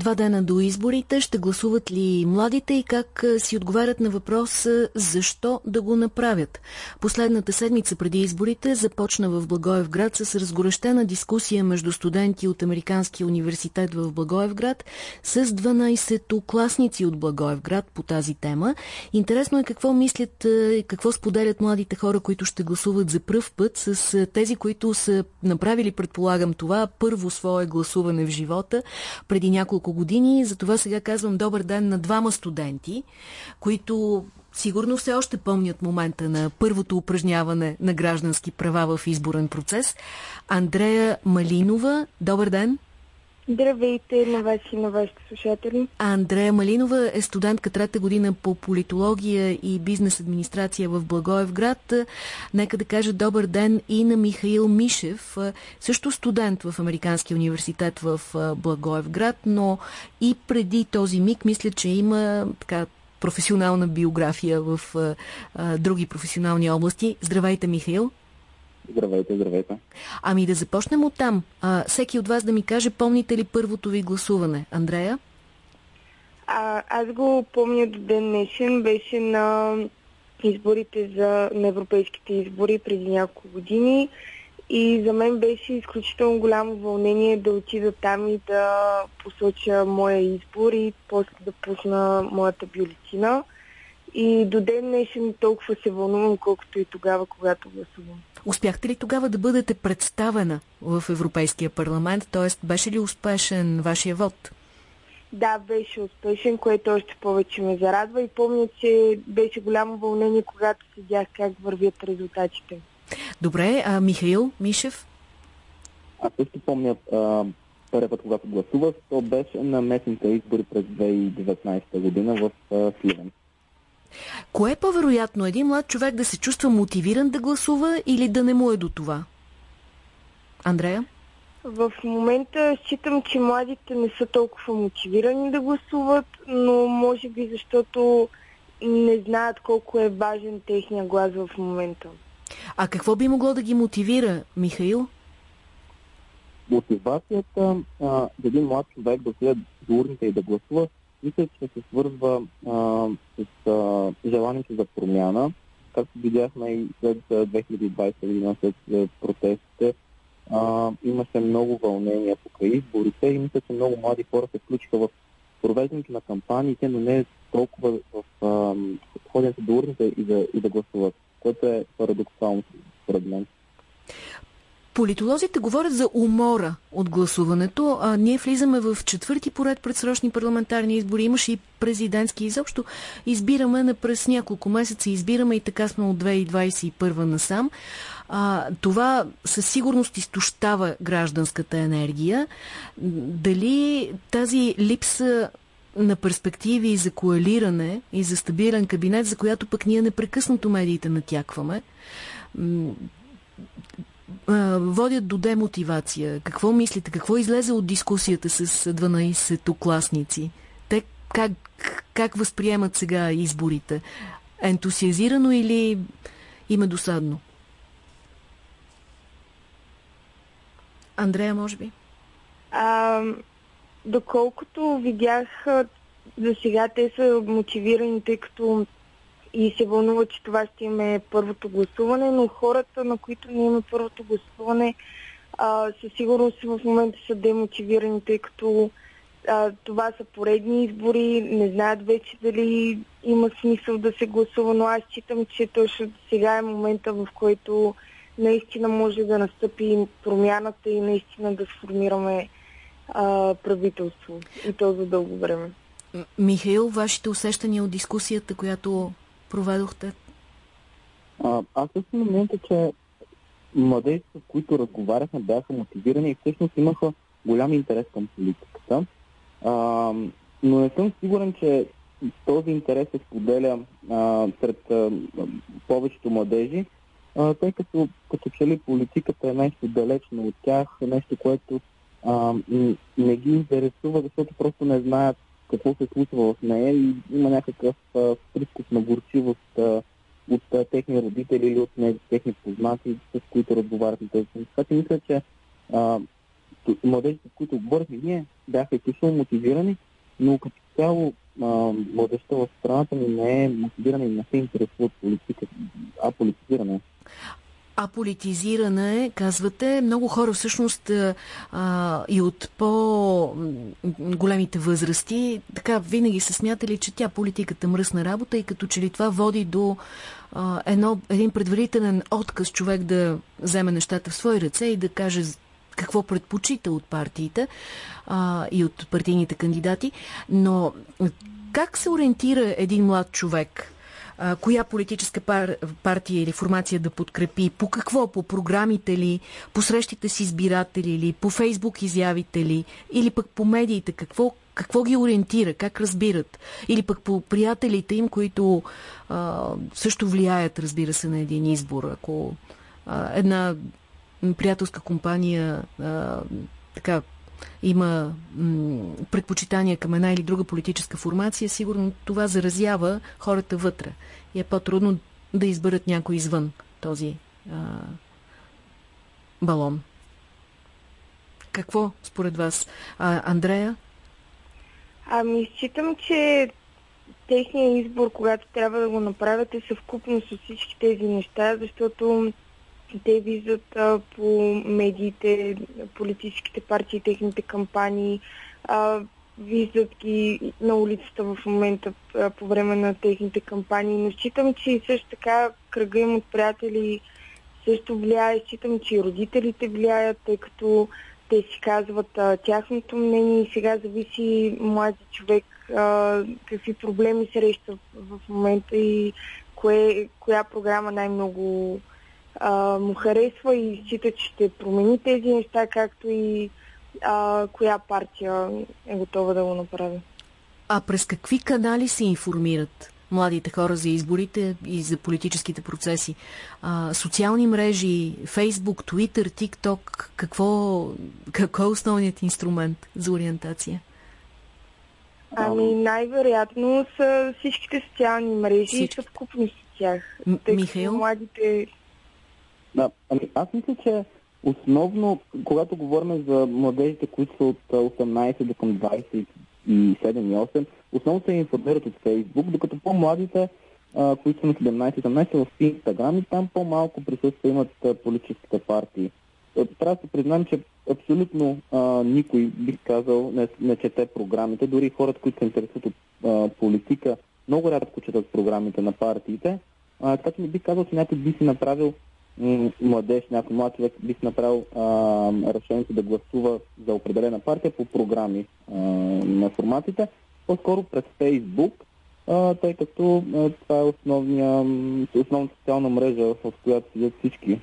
Два дена до изборите ще гласуват ли младите и как си отговарят на въпроса защо да го направят? Последната седмица преди изборите започна в Благоевград с разгорещена дискусия между студенти от Американския университет в Благоевград с 12-класници от Благоевград по тази тема. Интересно е какво мислят и какво споделят младите хора, които ще гласуват за пръв път с тези, които са направили, предполагам това, първо свое гласуване в живота преди няколко няколко години. Затова сега казвам добър ден на двама студенти, които сигурно все още помнят момента на първото упражняване на граждански права в изборен процес. Андрея Малинова, добър ден! Здравейте на вас и на вашите слушатели. Андрея Малинова е студентка трета година по политология и бизнес администрация в Благоевград. Нека да кажа добър ден и на Михаил Мишев, също студент в Американския университет в Благоевград, но и преди този миг мисля, че има така професионална биография в а, други професионални области. Здравейте, Михаил! Здравейте, здравейте. Ами да започнем от там. А, всеки от вас да ми каже, помните ли първото ви гласуване? Андрея? А, аз го помня до ден днешен. Беше на изборите за, на европейските избори преди няколко години. И за мен беше изключително голямо вълнение да отида там и да посоча моя избор и после да пусна моята бюлетина. И до ден днешен толкова се вълнувам, колкото и тогава, когато гласувам. Успяхте ли тогава да бъдете представена в Европейския парламент? Т.е. беше ли успешен вашия вод? Да, беше успешен, което още повече ме зарадва и помня, че беше голямо вълнение, когато седях как вървят резултатите. Добре, а Михаил Мишев? Аз също помня първият път, когато гласувах, то беше на местните избори през 2019 година в Сливен. Кое е по-вероятно? Един млад човек да се чувства мотивиран да гласува или да не му е до това? Андрея? В момента считам, че младите не са толкова мотивирани да гласуват, но може би защото не знаят колко е важен техния глас в момента. А какво би могло да ги мотивира, Михаил? Мотивацията а, един млад човек да отиде до урните и да гласува мисля, че се свързва а, с а, желанието за промяна. Както видяхме и след 2020 година, след протестите, а, имаше много вълнения покрай изборите и мисля, че много млади хора се включиха в провеждането на кампаниите, но не толкова в ходенето до урните и да, и да гласуват, което е парадоксално според мен. Политолозите говорят за умора от гласуването. А ние влизаме в четвърти поред предсрочни парламентарни избори. Имаше и президентски изобщо. Избираме през няколко месеца. Избираме и така сме от 2021 насам. А, това със сигурност изтощава гражданската енергия. Дали тази липса на перспективи за коалиране и за стабилен кабинет, за която пък ние непрекъснато медиите натякваме, водят до демотивация. Какво мислите? Какво излезе от дискусията с 12-класници? Те как, как възприемат сега изборите? Ентусиазирано или има досадно? Андрея, може би? А, доколкото видях за сега те са мотивирани, тъй като и се вълнува, че това ще имаме първото гласуване, но хората, на които не има първото гласуване, а, със сигурност в момента са демотивирани, тъй като а, това са поредни избори, не знаят вече дали има смисъл да се гласува, но аз считам, че точно сега е момента, в който наистина може да настъпи промяната и наистина да сформираме а, правителство. И то за дълго време. Михаил, вашите усещания от дискусията, която проведохте? А, аз също момента, че младежите, с които разговаряхме, бяха мотивирани и всъщност имаха голям интерес към политиката. А, но не съм сигурен, че този интерес се споделя а, сред а, повечето младежи, а, тъй като като че ли политиката е нещо далечно от тях, нещо, което а, не ги интересува, защото просто не знаят какво се случва в нея и има някакъв прискус на горчивост а, от а, техни родители или от техни познати, с които разговарят на тези Така че мисля, че а, младежите, с които говорихме, ние бяха изключително мотивирани, но като цяло младежта в страната ни не е мотивирана и не се интересува от политика, а политизиране аполитизирана е, казвате. Много хора всъщност а, и от по-големите възрасти така винаги са смятали, че тя политиката мръсна работа и като че ли това води до а, едно, един предварителен отказ човек да вземе нещата в свои ръце и да каже какво предпочита от партиите а, и от партийните кандидати. Но как се ориентира един млад човек? А, коя политическа пар, партия или формация да подкрепи, по какво, по програмите ли, по срещите с избиратели ли, по фейсбук изявите ли, или пък по медиите, какво, какво ги ориентира, как разбират, или пък по приятелите им, които а, също влияят, разбира се, на един избор. Ако а, една приятелска компания а, така има предпочитания към една или друга политическа формация, сигурно това заразява хората вътре. И е по-трудно да изберат някой извън този а, балон. Какво според вас? А, Андрея? Ами, считам, че техният избор, когато трябва да го направят, е съвкупно с всички тези неща, защото те виждат а, по медиите, политическите партии, техните кампании, а, виждат ги на улицата в момента а, по време на техните кампании. Но считам, че също така кръга им от приятели също влияе. Считам, че и родителите влияят, тъй като те си казват а, тяхното мнение и сега зависи млади човек а, какви проблеми среща в момента и кое, коя програма най-много а, му харесва и счита, че ще промени тези неща, както и а, коя партия е готова да го направи. А през какви канали се информират младите хора за изборите и за политическите процеси? А, социални мрежи, Фейсбук, Твитър, ТикТок, какво, какво е основният инструмент за ориентация? Ами най-вероятно са всичките социални мрежи Всички. и съвкупни с тях. Михаил? Младите да, ами аз мисля, че основно, когато говорим за младежите, които са от 18 до към 27 и 8, основно се информират от Фейсбук, докато по-младите, а, които са на 17-18 в Инстаграм и там по-малко присъства имат политическите партии. Трябва да се признам, че абсолютно а, никой, бих казал, не, не чете програмите. Дори хората, които се интересуват от а, политика, много рядко четат програмите на партиите. А, така че не бих казал, че някой би си направил младеж, някой млад човек би направил а, решението да гласува за определена партия по програми на форматите, по-скоро през Фейсбук, тъй като това е основния, основната социална мрежа, в която седят всички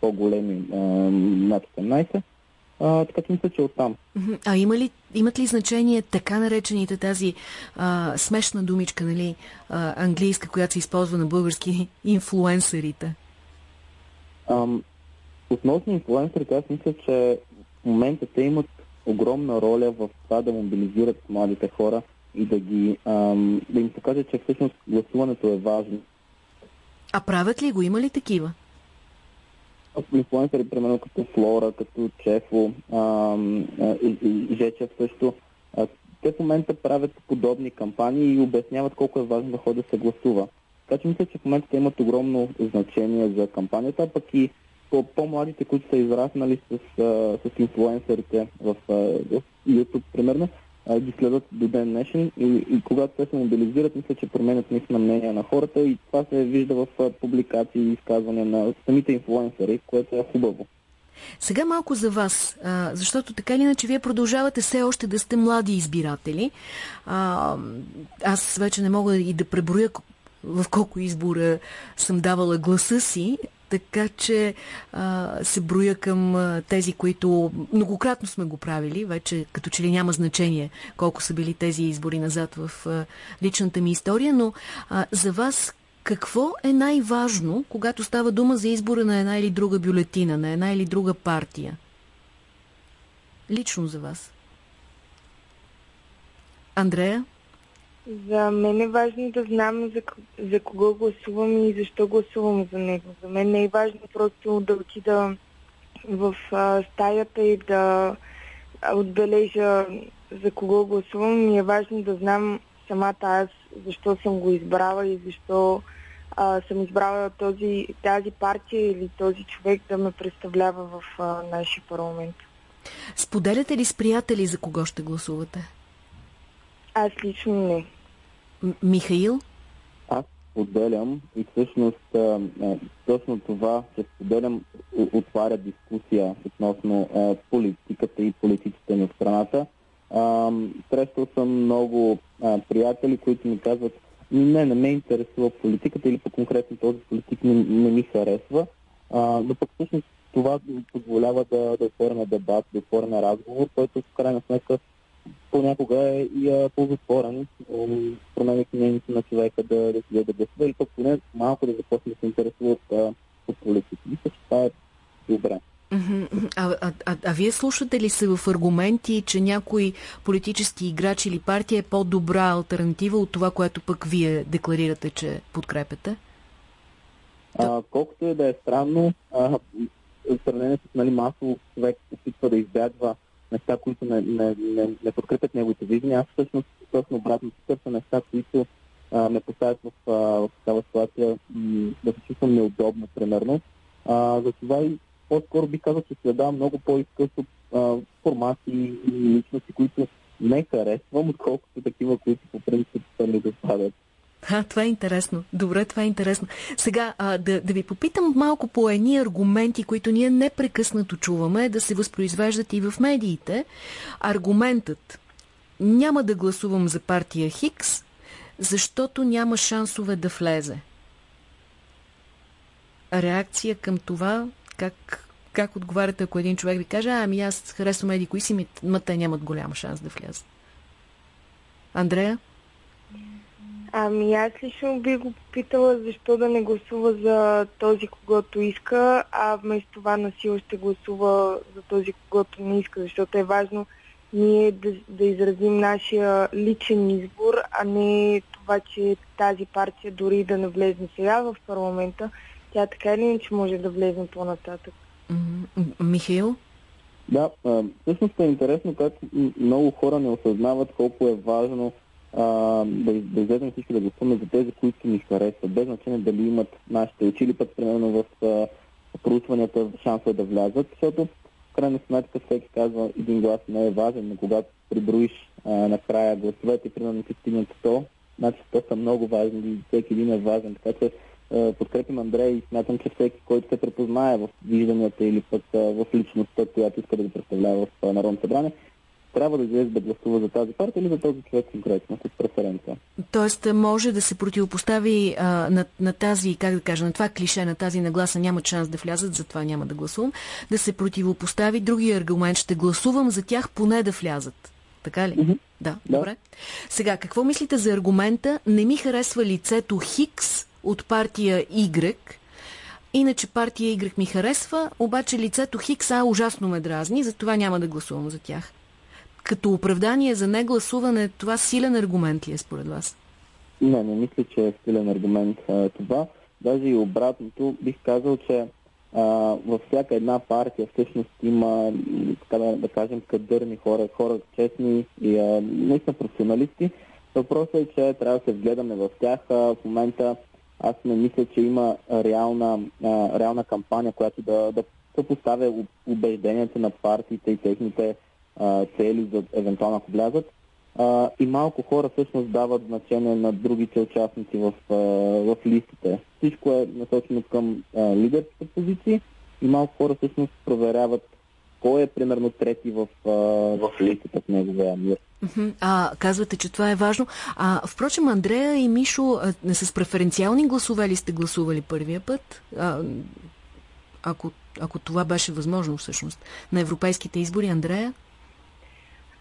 по-големи а, над 18. А, така че мисля, че оттам. А има ли, имат ли значение така наречените тази а, смешна думичка, нали, а, английска, която се използва на български инфлуенсерите? Ам, относно инфлуенсърите, аз мисля, че в момента те имат огромна роля в това да мобилизират младите хора и да, ги, ам, да им покажат, че всъщност гласуването е важно. А правят ли го? Има ли такива? Инфлуенсъри, примерно като Флора, като Чефо, ам, и, и Жечев също, а, те в момента правят подобни кампании и обясняват колко е важно да ходи да се гласува. Така че мисля, че в момента те имат огромно значение за кампанията, пък и по по-младите, които са израснали с, с инфлуенсърите в, в YouTube, примерно, ги следят до ден днешен и, и когато те се мобилизират, мисля, че променят наистина мнение на хората и това се вижда в публикации и изказвания на самите инфлуенсъри, което е хубаво. Сега малко за вас, защото така или иначе вие продължавате все още да сте млади избиратели. аз вече не мога и да преброя в колко избора съм давала гласа си, така че а, се броя към а, тези, които многократно сме го правили, вече като че ли няма значение колко са били тези избори назад в а, личната ми история, но а, за вас какво е най-важно, когато става дума за избора на една или друга бюлетина, на една или друга партия? Лично за вас. Андрея? За мен е важно да знам за, за кого гласувам и защо гласувам за него. За мен не е важно просто да отида в а, стаята и да отбележа за кого гласувам. Ми е важно да знам самата аз защо съм го избрала и защо а, съм избрала този, тази партия или този човек да ме представлява в а, нашия парламент. Споделяте ли с приятели за кого ще гласувате? Аз лично не. М Михаил? Аз споделям и всъщност а, а, точно това, че споделям, отваря дискусия относно а, политиката и политиците на страната. срещал съм много а, приятели, които ми казват, не, не ме интересува политиката или по-конкретно този политик не, не ми харесва. А, но пък всъщност това позволява да, да отворим дебат, да отворим разговор, който в крайна сметка понякога е и ползотворен, променяйки мнението на човека да, да си да гласува или пък поне малко да започне да се интересува от, от политика. Мисля, че това е добре. А, а, а, а вие слушате ли се в аргументи, че някой политически играч или партия е по-добра альтернатива от това, което пък вие декларирате, че подкрепяте? А, колкото и да е странно, а, в сравнение с нали, масово човек опитва да избягва неща, които не, не, не, не подкрепят неговите виждания. Аз всъщност точно обратно търся неща, които а, ме поставят в, а, в такава ситуация да се чувствам неудобно, примерно. А, затова и по-скоро би казал, че следа много по-изкъсно формати и личности, които не харесвам, отколкото такива, които по принцип ми допадат. А, това е интересно. Добре, това е интересно. Сега, а, да, да ви попитам малко по едни аргументи, които ние непрекъснато чуваме, да се възпроизвеждат и в медиите. Аргументът няма да гласувам за партия Хикс, защото няма шансове да влезе. Реакция към това, как, как отговаряте, ако един човек ви каже, ами аз харесвам еди кои си, ма те нямат голям шанс да влязат. Андрея? Ами аз лично би го попитала защо да не гласува за този, когото иска, а вместо това насила ще гласува за този, когото не иска, защото е важно ние да, да изразим нашия личен избор, а не това, че тази партия дори да не влезе сега в парламента, тя така или иначе може да влезе по-нататък. Михаил? Да, всъщност е интересно как много хора не осъзнават колко е важно а, да, да излезем всички да гласуваме за тези, които ни харесват, без значение дали имат нашите учили, пък примерно в а, проучванията шанса да влязат, защото в крайна сметка всеки казва един глас не е важен, но когато приброиш а, накрая гласовете, примерно ти стигнат 100, значи 100 са много важни и всеки един е важен, така че подкрепим Андрей и смятам, че всеки, който се препознае в вижданията или пък в личността, която иска да представлява в Народното събрание, трябва да излезе да гласува за тази партия или за този човек конкретно, с преференция. Тоест може да се противопостави а, на, на тази, как да кажа, на това клише, на тази нагласа няма шанс да влязат, затова няма да гласувам, да се противопостави другия аргумент, ще гласувам за тях поне да влязат. Така ли? Mm -hmm. Да, да, добре. Сега, какво мислите за аргумента не ми харесва лицето Хикс от партия Y, Иначе партия Y ми харесва, обаче лицето Хикса ужасно ме дразни, затова няма да гласувам за тях като оправдание за негласуване, това силен аргумент ли е според вас? Не, не мисля, че е силен аргумент а, това. Даже и обратното, бих казал, че а, във всяка една партия всъщност има, така да, да кажем, кадърни хора, хора честни и а, наистина професионалисти. Въпросът е, че трябва да се вгледаме в тях. А, в момента аз не мисля, че има реална, а, реална кампания, която да, да, да поставя убежденията на партиите и техните а, цели, за евентуално ако влязат. А, и малко хора всъщност дават значение на другите участници в, а, в листите. Всичко е насочено към а, лидерските позиции и малко хора всъщност проверяват кой е примерно трети в, а, в листата в неговия мир. А, казвате, че това е важно. А, впрочем, Андрея и Мишо не с преференциални гласове ли сте гласували първия път? А, ако, ако това беше възможно всъщност. На европейските избори, Андрея?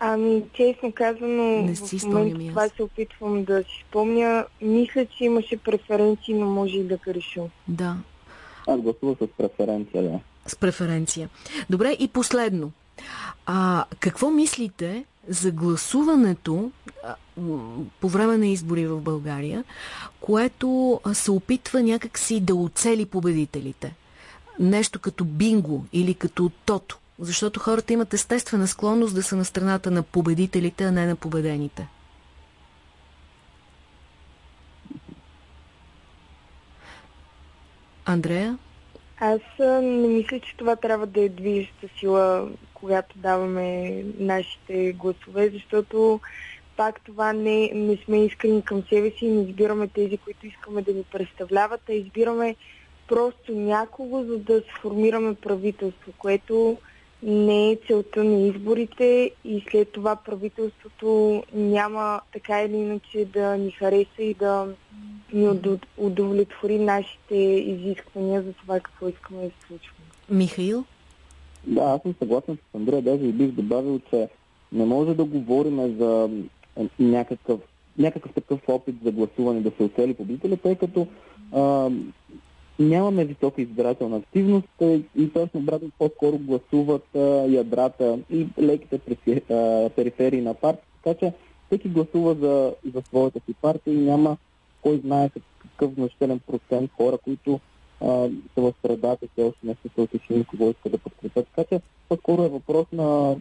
Ами, честно казано, не си в момента това се опитвам да си спомня. Мисля, че имаше преференции, но може и да греша. Да. Аз гласувах с преференция, да. С преференция. Добре, и последно. А, какво мислите за гласуването а, по време на избори в България, което се опитва някакси да оцели победителите? нещо като бинго или като тото? Защото хората имат естествена склонност да са на страната на победителите, а не на победените. Андрея? Аз не мисля, че това трябва да е движеща сила, когато даваме нашите гласове, защото пак това не, не сме искрени към себе си и не избираме тези, които искаме да ни представляват, а избираме просто някого, за да сформираме правителство, което не е целта на изборите и след това правителството няма така или иначе да ни хареса и да ни удовлетвори нашите изисквания за това какво искаме да се случва. Михаил? Да, аз съм съгласен с Андрея, даже и бих добавил, че не може да говорим за някакъв, някакъв такъв опит за гласуване да се оцели победителя, тъй като а, нямаме висока избирателна активност и точно обратно по-скоро гласуват ядрата и леките периферии на партия, така че всеки гласува за, за своята си партия и няма кой знае какъв значителен процент хора, които а, са в средата, те още не са се отишли кого иска да подкрепят. Така че по-скоро е въпрос на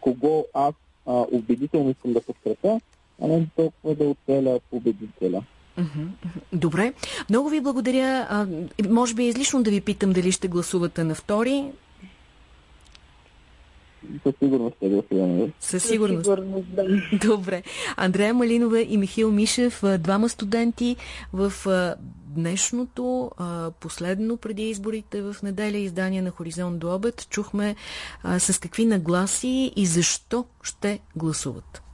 кого аз а, убедително искам да подкрепя, а не толкова да оцеля победителя. Добре. Много ви благодаря. А, може би е излишно да ви питам дали ще гласувате на втори. Със сигурност ще гласуваме. Със сигурност. да. Добре. Андрея Малинова и Михил Мишев, двама студенти в днешното, последно преди изборите в неделя издание на Хоризонт до обед. Чухме с какви нагласи и защо ще гласуват.